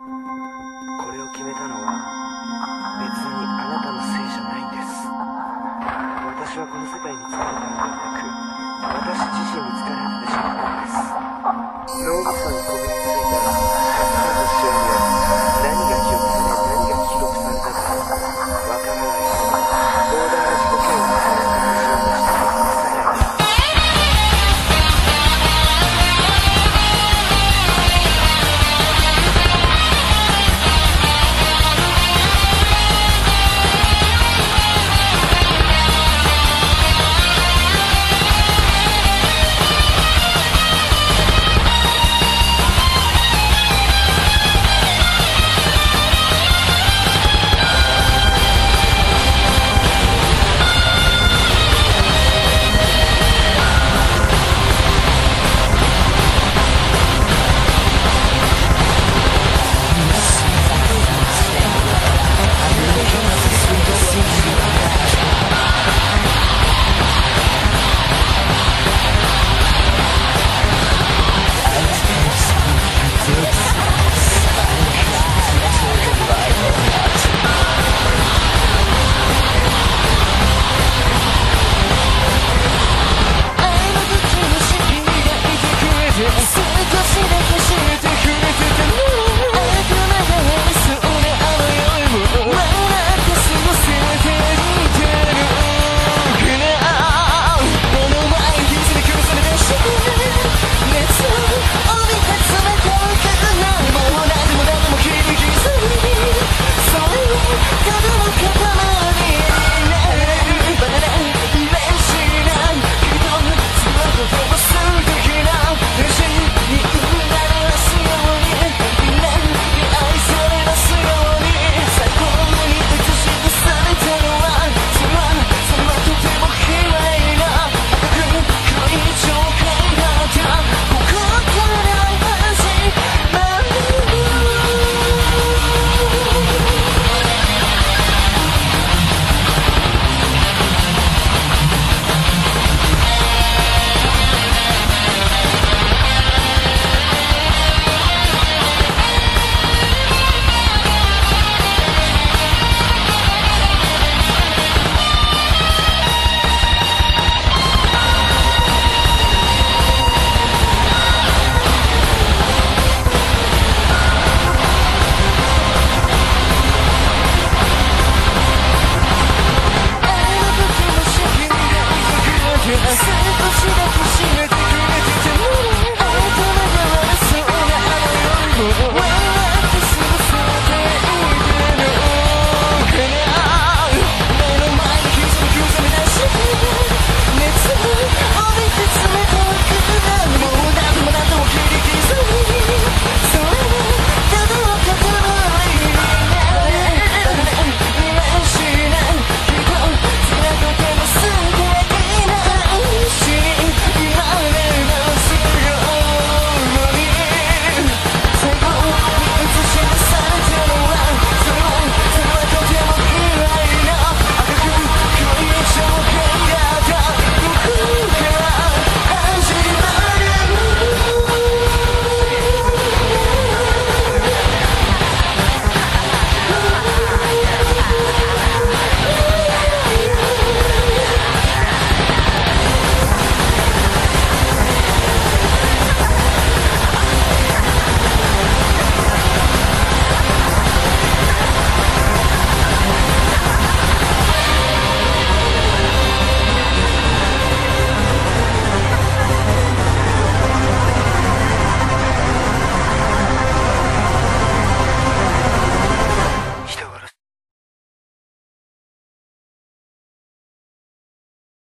これを決めたのは別にあなたのせいじゃないんです。私はこの世界に疲れたのではなく私自身に疲れてしまったんです。